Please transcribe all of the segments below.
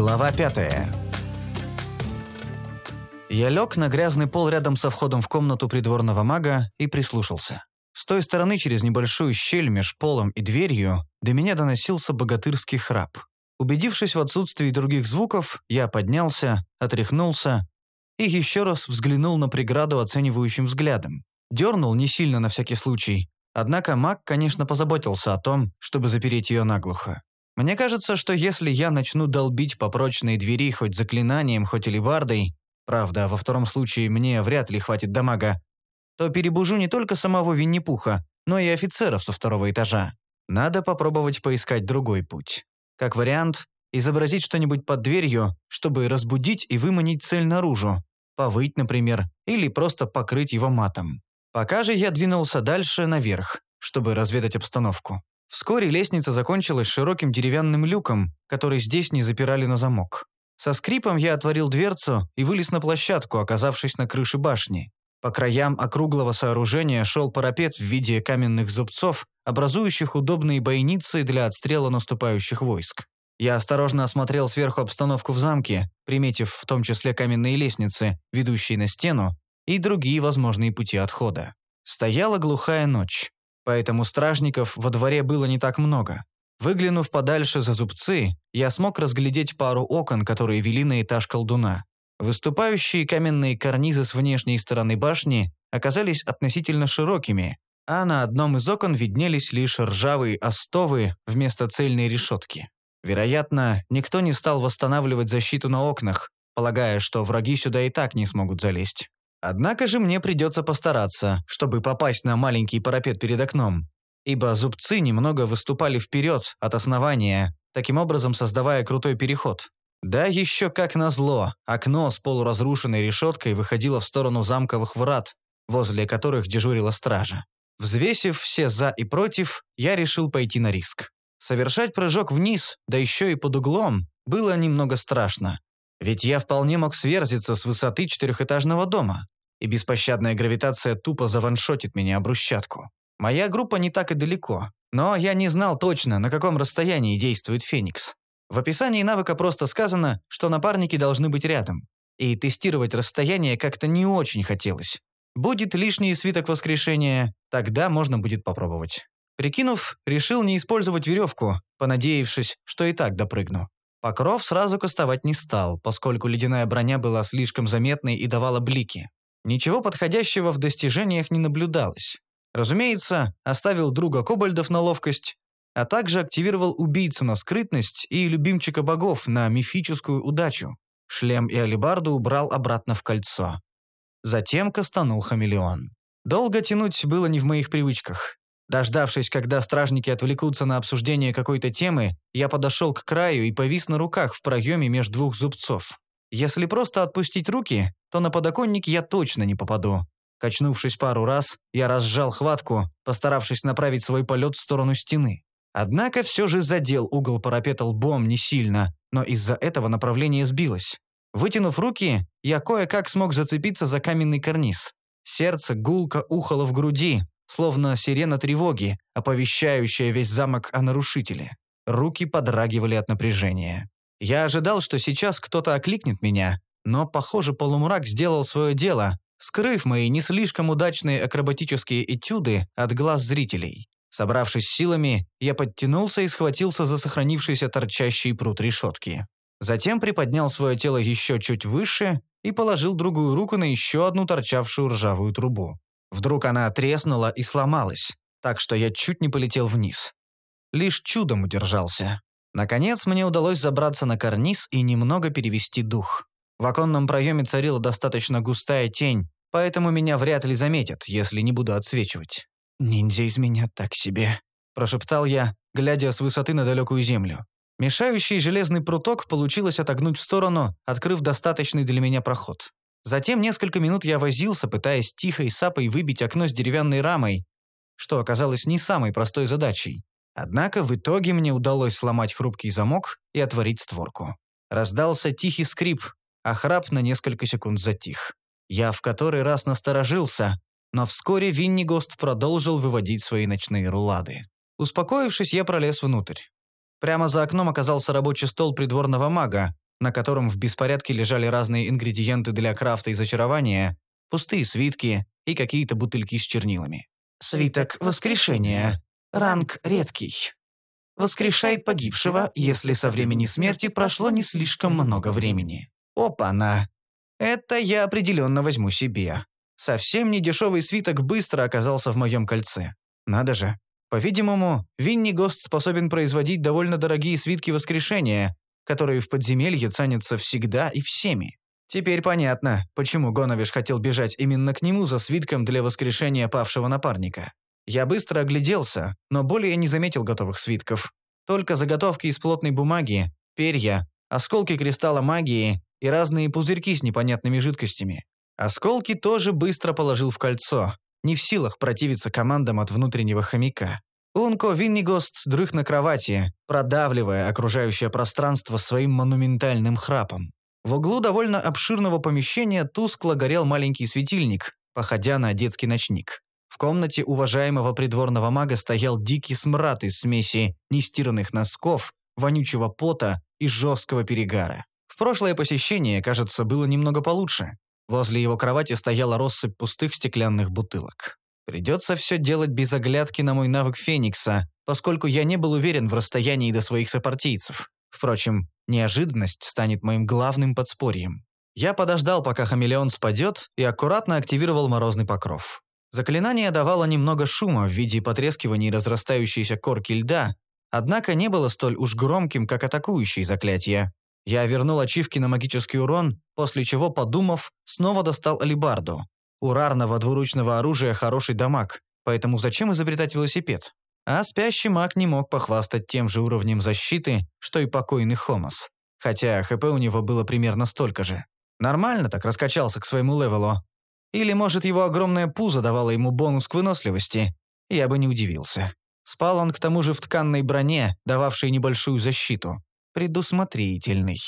Глава пятая. Я лег на грязный пол рядом со входом в комнату придворного мага и прислушался. С той стороны, через небольшую щель меж полом и дверью, до меня доносился богатырский храп. Убедившись в отсутствии других звуков, я поднялся, отряхнулся и еще раз взглянул на преграду оценивающим взглядом. Дернул не сильно на всякий случай, однако маг, конечно, позаботился о том, чтобы запереть ее наглухо. Мне кажется, что если я начну долбить по прочной двери хоть заклинанием, хоть элибардой, правда, во втором случае мне вряд ли хватит дамага, то перебужу не только самого Винни-Пуха, но и офицеров со второго этажа. Надо попробовать поискать другой путь. Как вариант, изобразить что-нибудь под дверью, чтобы разбудить и выманить цель наружу. Повыть, например, или просто покрыть его матом. Пока же я двинулся дальше наверх, чтобы разведать обстановку. Вскоре лестница закончилась широким деревянным люком, который здесь не запирали на замок. Со скрипом я отворил дверцу и вылез на площадку, оказавшись на крыше башни. По краям округлого сооружения шел парапет в виде каменных зубцов, образующих удобные бойницы для отстрела наступающих войск. Я осторожно осмотрел сверху обстановку в замке, приметив в том числе каменные лестницы, ведущие на стену, и другие возможные пути отхода. Стояла глухая ночь поэтому стражников во дворе было не так много. Выглянув подальше за зубцы, я смог разглядеть пару окон, которые вели на этаж колдуна. Выступающие каменные карнизы с внешней стороны башни оказались относительно широкими, а на одном из окон виднелись лишь ржавые остовы вместо цельной решетки. Вероятно, никто не стал восстанавливать защиту на окнах, полагая, что враги сюда и так не смогут залезть. Однако же мне придется постараться, чтобы попасть на маленький парапет перед окном, ибо зубцы немного выступали вперед от основания, таким образом создавая крутой переход. Да еще как назло, окно с полуразрушенной решеткой выходило в сторону замковых врат, возле которых дежурила стража. Взвесив все «за» и «против», я решил пойти на риск. Совершать прыжок вниз, да еще и под углом, было немного страшно. Ведь я вполне мог сверзиться с высоты четырехэтажного дома, и беспощадная гравитация тупо заваншотит меня об брусчатку. Моя группа не так и далеко, но я не знал точно, на каком расстоянии действует Феникс. В описании навыка просто сказано, что напарники должны быть рядом. И тестировать расстояние как-то не очень хотелось. Будет лишний свиток воскрешения, тогда можно будет попробовать. Прикинув, решил не использовать веревку, понадеявшись, что и так допрыгну. Покров сразу кастовать не стал, поскольку ледяная броня была слишком заметной и давала блики. Ничего подходящего в достижениях не наблюдалось. Разумеется, оставил друга кобальдов на ловкость, а также активировал убийцу на скрытность и любимчика богов на мифическую удачу. Шлем и алебарду убрал обратно в кольцо. Затем кастанул хамелеон. Долго тянуть было не в моих привычках. Дождавшись, когда стражники отвлекутся на обсуждение какой-то темы, я подошел к краю и повис на руках в проеме между двух зубцов. Если просто отпустить руки, то на подоконник я точно не попаду. Качнувшись пару раз, я разжал хватку, постаравшись направить свой полет в сторону стены. Однако все же задел угол парапета лбом не сильно, но из-за этого направление сбилось. Вытянув руки, я кое-как смог зацепиться за каменный карниз. Сердце гулко ухало в груди, словно сирена тревоги, оповещающая весь замок о нарушителе. Руки подрагивали от напряжения. Я ожидал, что сейчас кто-то окликнет меня, но, похоже, полумрак сделал свое дело, скрыв мои не слишком удачные акробатические этюды от глаз зрителей. Собравшись силами, я подтянулся и схватился за сохранившийся торчащий пруд решетки. Затем приподнял свое тело еще чуть выше и положил другую руку на еще одну торчавшую ржавую трубу. Вдруг она треснула и сломалась, так что я чуть не полетел вниз. Лишь чудом удержался. Наконец мне удалось забраться на карниз и немного перевести дух. В оконном проеме царила достаточно густая тень, поэтому меня вряд ли заметят, если не буду отсвечивать. «Ниндзя из меня так себе», – прошептал я, глядя с высоты на далекую землю. Мешающий железный пруток получилось отогнуть в сторону, открыв достаточный для меня проход. Затем несколько минут я возился, пытаясь тихой сапой выбить окно с деревянной рамой, что оказалось не самой простой задачей. Однако в итоге мне удалось сломать хрупкий замок и отворить створку. Раздался тихий скрип, а храп на несколько секунд затих. Я в который раз насторожился, но вскоре Виннигост продолжил выводить свои ночные рулады. Успокоившись, я пролез внутрь. Прямо за окном оказался рабочий стол придворного мага, на котором в беспорядке лежали разные ингредиенты для крафта и зачарования, пустые свитки и какие-то бутыльки с чернилами. Свиток воскрешения. Ранг редкий. Воскрешает погибшего, если со времени смерти прошло не слишком много времени. Опа-на! Это я определенно возьму себе. Совсем не дешевый свиток быстро оказался в моем кольце. Надо же. По-видимому, Винни Гост способен производить довольно дорогие свитки воскрешения, которые в подземелье ценятся всегда и всеми. Теперь понятно, почему Гоновиш хотел бежать именно к нему за свитком для воскрешения павшего напарника. Я быстро огляделся, но более не заметил готовых свитков. Только заготовки из плотной бумаги, перья, осколки кристалла магии и разные пузырьки с непонятными жидкостями. Осколки тоже быстро положил в кольцо, не в силах противиться командам от внутреннего хомяка. Унко Виннигост дрых на кровати, продавливая окружающее пространство своим монументальным храпом. В углу довольно обширного помещения тускло горел маленький светильник, походя на детский ночник. В комнате уважаемого придворного мага стоял дикий смрад из смеси нестиранных носков, вонючего пота и жесткого перегара. В прошлое посещение, кажется, было немного получше. Возле его кровати стояла россыпь пустых стеклянных бутылок. Придется все делать без оглядки на мой навык Феникса, поскольку я не был уверен в расстоянии до своих сопартийцев. Впрочем, неожиданность станет моим главным подспорьем. Я подождал, пока хамелеон спадет, и аккуратно активировал морозный покров. Заклинание давало немного шума в виде потрескивания и разрастающейся корки льда, однако не было столь уж громким, как атакующие заклятия. Я вернул ачивки на магический урон, после чего, подумав, снова достал алибарду. У рарного двуручного оружия хороший дамаг, поэтому зачем изобретать велосипед? А спящий маг не мог похвастать тем же уровнем защиты, что и покойный Хомос. Хотя ХП у него было примерно столько же. Нормально так раскачался к своему левелу. Или, может, его огромное пузо давало ему бонус к выносливости. Я бы не удивился. Спал он к тому же в тканной броне, дававшей небольшую защиту. Предусмотрительный.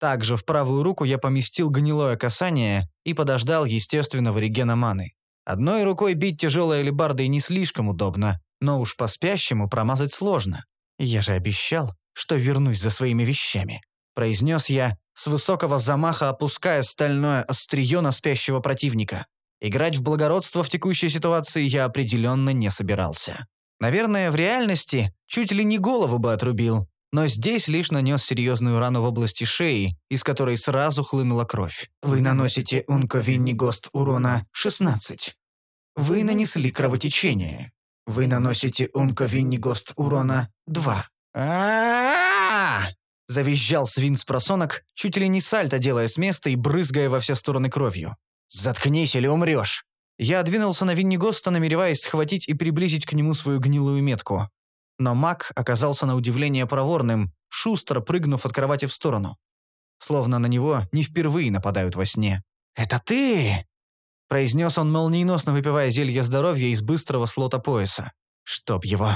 Также в правую руку я поместил гнилое касание и подождал естественного регена маны. Одной рукой бить тяжелой алебардой не слишком удобно, но уж по-спящему промазать сложно. Я же обещал, что вернусь за своими вещами. Произнес я, с высокого замаха опуская стальное острие на спящего противника. Играть в благородство в текущей ситуации я определенно не собирался. Наверное, в реальности чуть ли не голову бы отрубил, но здесь лишь нанес серьезную рану в области шеи, из которой сразу хлынула кровь. Вы наносите унковинни ГОСТ урона 16. Вы нанесли кровотечение. Вы наносите унковинни ГОСТ урона 2. а Завизжал свин с просонок, чуть ли не сальто делая с места и брызгая во все стороны кровью. «Заткнись или умрешь!» Я двинулся на Виннигоста, намереваясь схватить и приблизить к нему свою гнилую метку. Но маг оказался на удивление проворным, шустро прыгнув от кровати в сторону. Словно на него не впервые нападают во сне. «Это ты!» произнес он, молниеносно выпивая зелье здоровья из быстрого слота пояса. «Чтоб его!»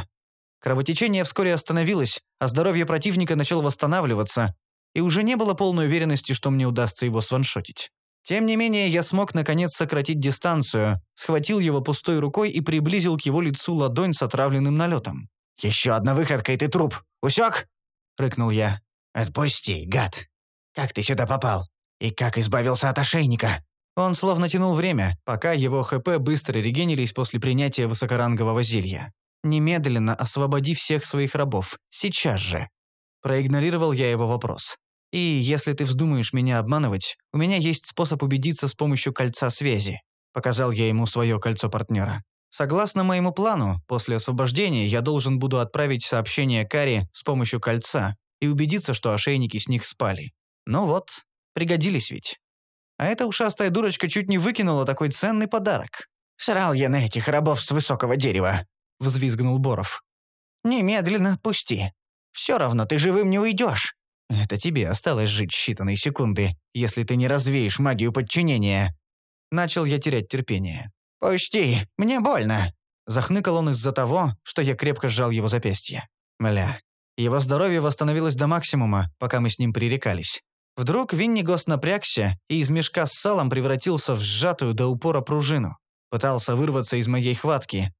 Кровотечение вскоре остановилось, а здоровье противника начало восстанавливаться, и уже не было полной уверенности, что мне удастся его сваншотить. Тем не менее, я смог наконец сократить дистанцию, схватил его пустой рукой и приблизил к его лицу ладонь с отравленным налетом. «Еще одна выходка, и ты труп! Усек?» — рыкнул я. «Отпусти, гад! Как ты сюда попал? И как избавился от ошейника?» Он словно тянул время, пока его ХП быстро регенились после принятия высокорангового зелья. «Немедленно освободи всех своих рабов. Сейчас же!» Проигнорировал я его вопрос. «И если ты вздумаешь меня обманывать, у меня есть способ убедиться с помощью кольца связи». Показал я ему свое кольцо партнера. Согласно моему плану, после освобождения я должен буду отправить сообщение Кари с помощью кольца и убедиться, что ошейники с них спали. Ну вот, пригодились ведь. А эта ушастая дурочка чуть не выкинула такой ценный подарок. «Срал я на этих рабов с высокого дерева», — взвизгнул Боров. «Немедленно отпусти. Все равно ты живым не уйдешь». «Это тебе осталось жить считанные секунды, если ты не развеешь магию подчинения». Начал я терять терпение. «Пусти, мне больно!» Захныкал он из-за того, что я крепко сжал его запястье. Мля. Его здоровье восстановилось до максимума, пока мы с ним пререкались. Вдруг Виннигос напрягся и из мешка с салом превратился в сжатую до упора пружину. Пытался вырваться из моей хватки.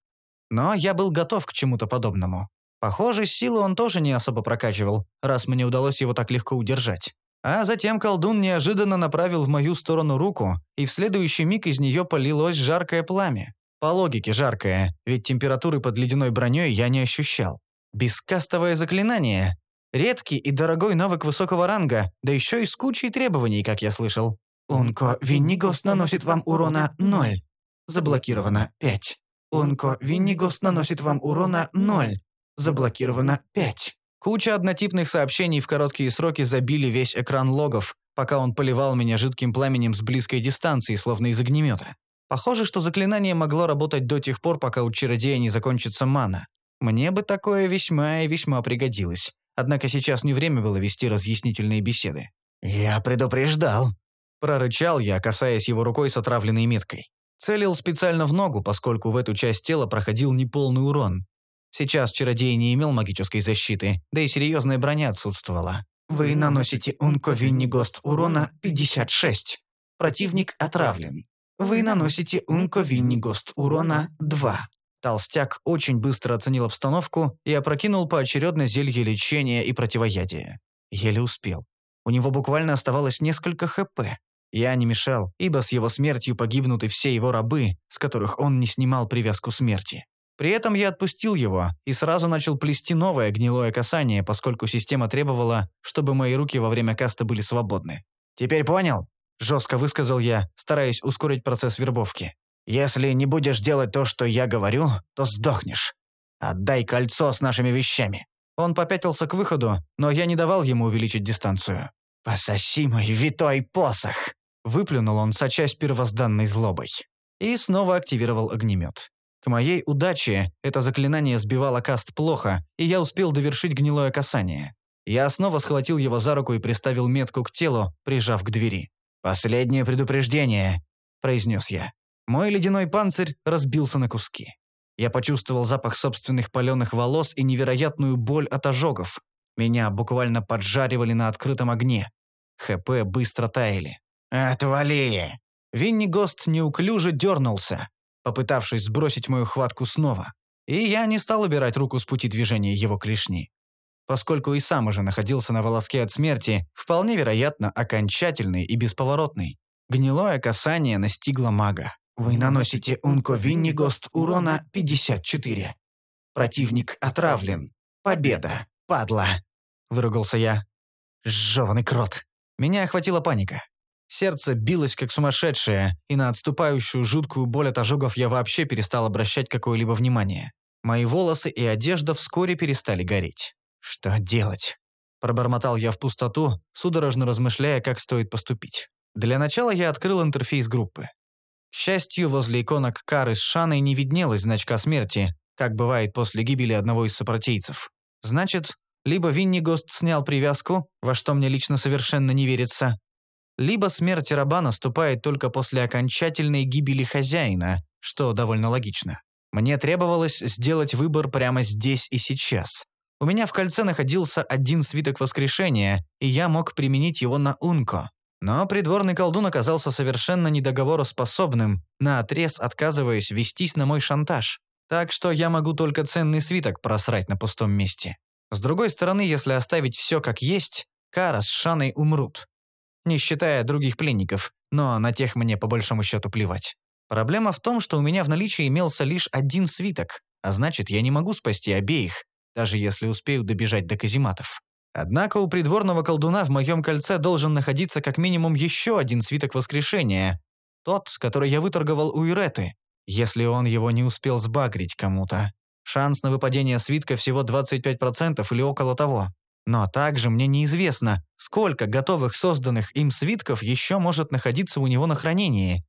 Но я был готов к чему-то подобному. Похоже, силу он тоже не особо прокачивал, раз мне удалось его так легко удержать. А затем колдун неожиданно направил в мою сторону руку, и в следующий миг из нее полилось жаркое пламя. По логике жаркое, ведь температуры под ледяной броней я не ощущал. Бескастовое заклинание. Редкий и дорогой навык высокого ранга, да еще и с кучей требований, как я слышал. Унко Виннигос наносит вам урона 0. Заблокировано 5. Унко Виннигос наносит вам урона 0. Заблокировано 5. Куча однотипных сообщений в короткие сроки забили весь экран логов, пока он поливал меня жидким пламенем с близкой дистанции, словно из огнемета. Похоже, что заклинание могло работать до тех пор, пока у чародея не закончится мана. Мне бы такое весьма и весьма пригодилось. Однако сейчас не время было вести разъяснительные беседы. «Я предупреждал», — прорычал я, касаясь его рукой с отравленной меткой. Целил специально в ногу, поскольку в эту часть тела проходил неполный урон. Сейчас чародей не имел магической защиты, да и серьезная броня отсутствовала. Вы наносите унко-виннигост урона 56. Противник отравлен. Вы наносите унко-виннигост урона 2. Толстяк очень быстро оценил обстановку и опрокинул поочередно зелье лечения и противоядия. Еле успел. У него буквально оставалось несколько ХП. Я не мешал, ибо с его смертью погибнут и все его рабы, с которых он не снимал привязку смерти. При этом я отпустил его и сразу начал плести новое гнилое касание, поскольку система требовала, чтобы мои руки во время каста были свободны. «Теперь понял?» – жестко высказал я, стараясь ускорить процесс вербовки. «Если не будешь делать то, что я говорю, то сдохнешь. Отдай кольцо с нашими вещами». Он попятился к выходу, но я не давал ему увеличить дистанцию. «Пососи мой витой посох!» – выплюнул он, сочась первозданной злобой. И снова активировал огнемет. К моей удаче это заклинание сбивало каст плохо, и я успел довершить гнилое касание. Я снова схватил его за руку и приставил метку к телу, прижав к двери. «Последнее предупреждение», — произнес я. Мой ледяной панцирь разбился на куски. Я почувствовал запах собственных паленых волос и невероятную боль от ожогов. Меня буквально поджаривали на открытом огне. ХП быстро таяли. «Отвали!» Винни Гост неуклюже дернулся, попытавшись сбросить мою хватку снова. И я не стал убирать руку с пути движения его клешни. Поскольку и сам уже находился на волоске от смерти, вполне вероятно, окончательный и бесповоротный. Гнилое касание настигло мага. Вы наносите Унко Виннигост урона 54. Противник отравлен. Победа. Падла. Выругался я. Жёванный крот. Меня охватила паника. Сердце билось как сумасшедшее, и на отступающую жуткую боль от ожогов я вообще перестал обращать какое-либо внимание. Мои волосы и одежда вскоре перестали гореть. Что делать? Пробормотал я в пустоту, судорожно размышляя, как стоит поступить. Для начала я открыл интерфейс группы. К счастью, возле иконок Кары с Шаной не виднелось значка смерти, как бывает после гибели одного из сопротивцев. Значит, либо Винни Гост снял привязку, во что мне лично совершенно не верится, либо смерть раба наступает только после окончательной гибели хозяина, что довольно логично. Мне требовалось сделать выбор прямо здесь и сейчас. У меня в кольце находился один свиток воскрешения, и я мог применить его на Унко. Но придворный колдун оказался совершенно недоговороспособным, наотрез отказываясь вестись на мой шантаж. Так что я могу только ценный свиток просрать на пустом месте. С другой стороны, если оставить все как есть, Кара с Шаной умрут не считая других пленников, но на тех мне по большому счету плевать. Проблема в том, что у меня в наличии имелся лишь один свиток, а значит, я не могу спасти обеих, даже если успею добежать до казематов. Однако у придворного колдуна в моем кольце должен находиться как минимум еще один свиток воскрешения, тот, который я выторговал у Иреты, если он его не успел сбагрить кому-то. Шанс на выпадение свитка всего 25% или около того. Но также мне неизвестно, сколько готовых созданных им свитков еще может находиться у него на хранении.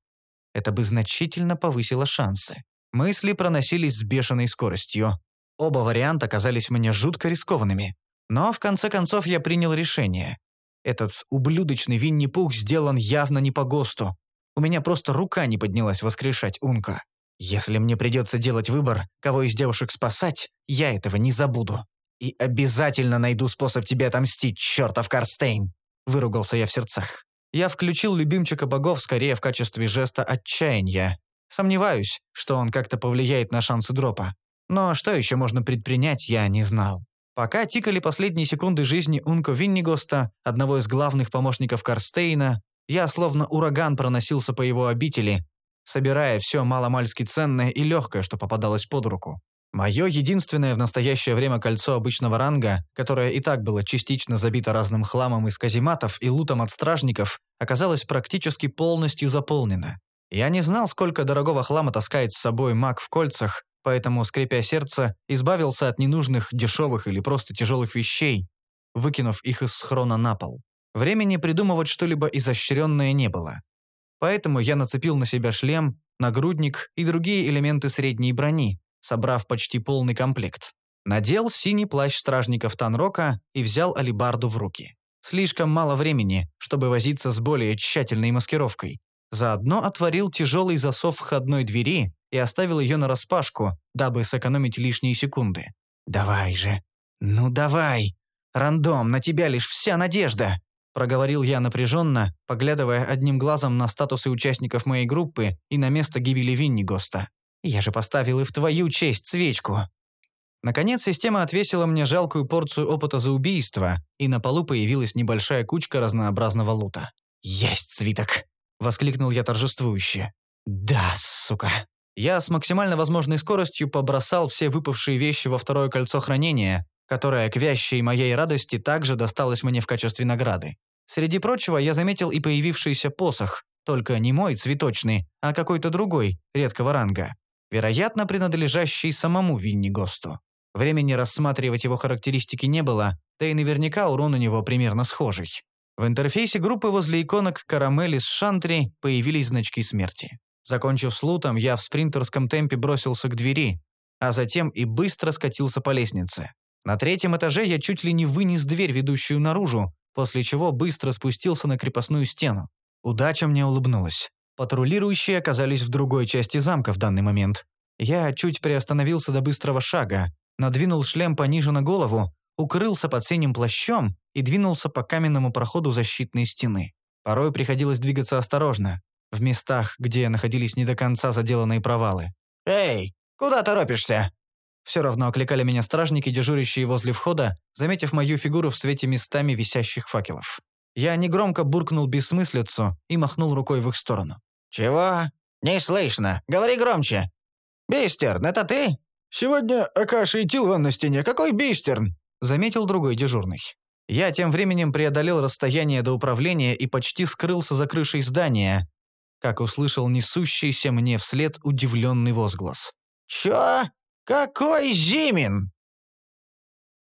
Это бы значительно повысило шансы. Мысли проносились с бешеной скоростью. Оба варианта казались мне жутко рискованными. Но в конце концов я принял решение. Этот ублюдочный Винни-Пух сделан явно не по ГОСТу. У меня просто рука не поднялась воскрешать Унка. Если мне придется делать выбор, кого из девушек спасать, я этого не забуду. И обязательно найду способ тебе отомстить, чертов Карстейн!» Выругался я в сердцах. Я включил любимчика богов скорее в качестве жеста отчаяния. Сомневаюсь, что он как-то повлияет на шансы дропа. Но что еще можно предпринять, я не знал. Пока тикали последние секунды жизни Унко Виннигоста, одного из главных помощников Карстейна, я словно ураган проносился по его обители, собирая все маломальски ценное и легкое, что попадалось под руку. Мое единственное в настоящее время кольцо обычного ранга, которое и так было частично забито разным хламом из казематов и лутом от стражников, оказалось практически полностью заполнено. Я не знал, сколько дорогого хлама таскает с собой маг в кольцах, поэтому, скрипя сердце, избавился от ненужных, дешевых или просто тяжелых вещей, выкинув их из схрона на пол. Времени придумывать что-либо изощренное не было. Поэтому я нацепил на себя шлем, нагрудник и другие элементы средней брони, собрав почти полный комплект. Надел синий плащ стражников Танрока и взял алибарду в руки. Слишком мало времени, чтобы возиться с более тщательной маскировкой. Заодно отворил тяжелый засов входной двери и оставил ее нараспашку, дабы сэкономить лишние секунды. «Давай же! Ну давай! Рандом, на тебя лишь вся надежда!» Проговорил я напряженно, поглядывая одним глазом на статусы участников моей группы и на место гибели Виннигоста. Я же поставил и в твою честь свечку. Наконец, система отвесила мне жалкую порцию опыта за убийство, и на полу появилась небольшая кучка разнообразного лута. «Есть свиток!» — воскликнул я торжествующе. «Да, сука!» Я с максимально возможной скоростью побросал все выпавшие вещи во второе кольцо хранения, которое к вящей моей радости также досталось мне в качестве награды. Среди прочего, я заметил и появившийся посох, только не мой цветочный, а какой-то другой, редкого ранга вероятно, принадлежащий самому Винни Госту. Времени рассматривать его характеристики не было, да и наверняка урон у него примерно схожий. В интерфейсе группы возле иконок «Карамели» с «Шантри» появились значки смерти. Закончив с лутом, я в спринтерском темпе бросился к двери, а затем и быстро скатился по лестнице. На третьем этаже я чуть ли не вынес дверь, ведущую наружу, после чего быстро спустился на крепостную стену. Удача мне улыбнулась. Патрулирующие оказались в другой части замка в данный момент. Я чуть приостановился до быстрого шага, надвинул шлем пониже на голову, укрылся под синим плащом и двинулся по каменному проходу защитной стены. Порой приходилось двигаться осторожно, в местах, где находились не до конца заделанные провалы. «Эй, куда торопишься?» Все равно окликали меня стражники, дежурящие возле входа, заметив мою фигуру в свете местами висящих факелов. Я негромко буркнул бессмыслицу и махнул рукой в их сторону. «Чего? Не слышно. Говори громче. Бистерн, это ты?» «Сегодня Акаша и Тилван на стене. Какой Бистерн?» Заметил другой дежурный. Я тем временем преодолел расстояние до управления и почти скрылся за крышей здания, как услышал несущийся мне вслед удивленный возглас. «Чё? Какой Зимин?»